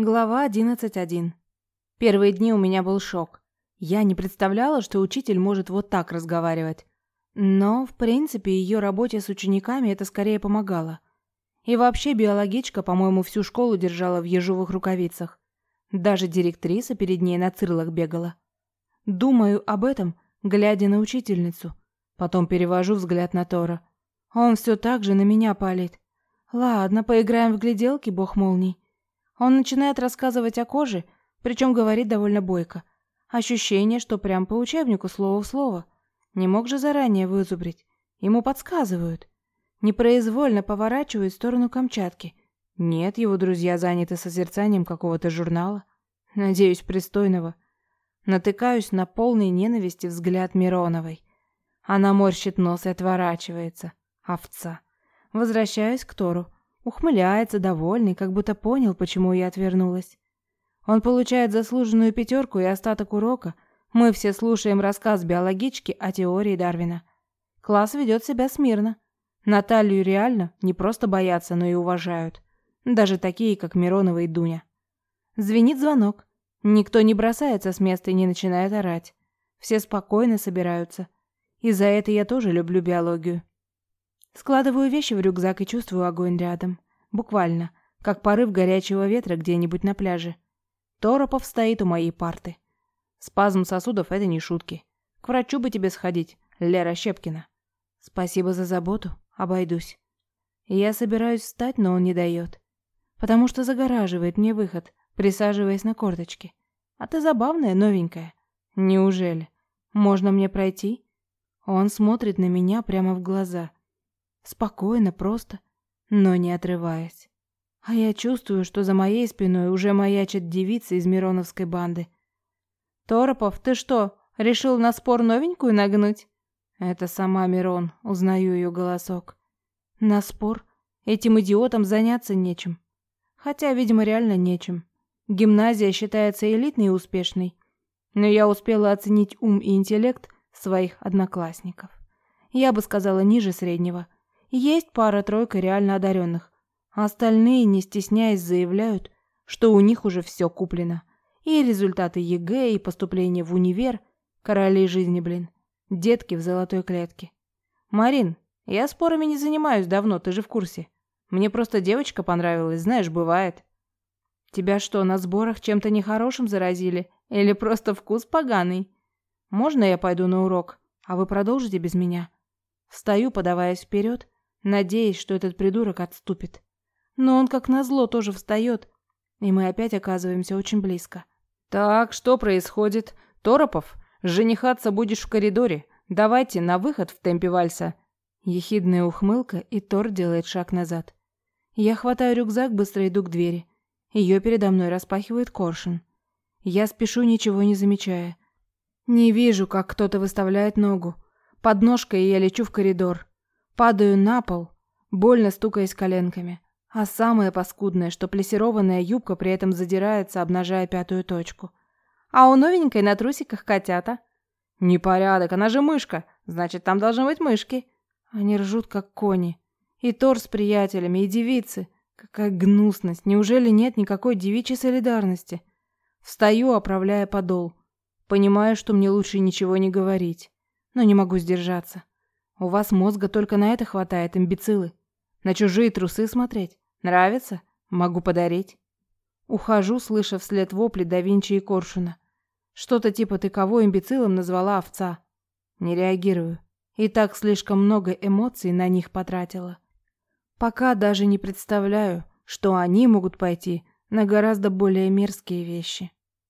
Глава 11.1. Первые дни у меня был шок. Я не представляла, что учитель может вот так разговаривать. Но, в принципе, ее работе с учениками это скорее помогало. И вообще биологичка, по-моему, всю школу держала в ежовых рукавицах. Даже директриса перед ней на цирлах бегала. Думаю об этом, глядя на учительницу. Потом перевожу взгляд на Тора. Он все так же на меня палит. Ладно, поиграем в гляделки, бог молний. Он начинает рассказывать о коже, причем говорит довольно бойко. Ощущение, что прям по учебнику слово в слово. Не мог же заранее вызубрить. Ему подсказывают. Непроизвольно поворачивает в сторону Камчатки. Нет, его друзья заняты созерцанием какого-то журнала. Надеюсь, пристойного. Натыкаюсь на полный ненависти взгляд Мироновой. Она морщит нос и отворачивается. Овца. Возвращаюсь к Тору. Ухмыляется, довольный, как будто понял, почему я отвернулась. Он получает заслуженную пятерку и остаток урока. Мы все слушаем рассказ биологички о теории Дарвина. Класс ведет себя смирно. Наталью реально не просто боятся, но и уважают. Даже такие, как Миронова и Дуня. Звенит звонок. Никто не бросается с места и не начинает орать. Все спокойно собираются. И за это я тоже люблю биологию. Складываю вещи в рюкзак и чувствую огонь рядом. Буквально, как порыв горячего ветра где-нибудь на пляже. Торопов стоит у моей парты. Спазм сосудов — это не шутки. К врачу бы тебе сходить, Лера Щепкина. Спасибо за заботу, обойдусь. Я собираюсь встать, но он не дает. Потому что загораживает мне выход, присаживаясь на корточки. А ты забавная, новенькая. Неужели? Можно мне пройти? Он смотрит на меня прямо в глаза. Спокойно, просто, но не отрываясь. А я чувствую, что за моей спиной уже маячат девицы из Мироновской банды. «Торопов, ты что, решил на спор новенькую нагнуть?» Это сама Мирон, узнаю ее голосок. На спор? Этим идиотам заняться нечем. Хотя, видимо, реально нечем. Гимназия считается элитной и успешной. Но я успела оценить ум и интеллект своих одноклассников. Я бы сказала, ниже среднего – есть пара-тройка реально одаренных. Остальные, не стесняясь, заявляют, что у них уже все куплено. И результаты ЕГЭ, и поступление в универ. Короли жизни, блин. Детки в золотой клетке. Марин, я спорами не занимаюсь давно, ты же в курсе. Мне просто девочка понравилась, знаешь, бывает. Тебя что, на сборах чем-то нехорошим заразили? Или просто вкус поганый? Можно я пойду на урок, а вы продолжите без меня? Встаю, подаваясь вперед, надеясь, что этот придурок отступит. Но он, как назло, тоже встает, и мы опять оказываемся очень близко. «Так, что происходит? Торопов, женихаться будешь в коридоре. Давайте на выход в темпе вальса». Ехидная ухмылка, и Тор делает шаг назад. Я хватаю рюкзак, быстро иду к двери. Ее передо мной распахивает коршун. Я спешу, ничего не замечая. Не вижу, как кто-то выставляет ногу. Подножкой я лечу в коридор. Падаю на пол, больно стукаясь коленками. А самое паскудное, что плесированная юбка при этом задирается, обнажая пятую точку. А у новенькой на трусиках котята. Непорядок, она же мышка, значит, там должны быть мышки. Они ржут, как кони. И Тор с приятелями, и девицы. Какая гнусность, неужели нет никакой девичьей солидарности? Встаю, оправляя подол. Понимаю, что мне лучше ничего не говорить. Но не могу сдержаться. У вас мозга только на это хватает, имбецилы. На чужие трусы смотреть? Нравится? Могу подарить. Ухожу, слыша вслед вопли да Винчи и Коршуна. Что-то типа «ты кого имбецилом назвала овца?» Не реагирую. И так слишком много эмоций на них потратила. Пока даже не представляю, что они могут пойти на гораздо более мерзкие вещи.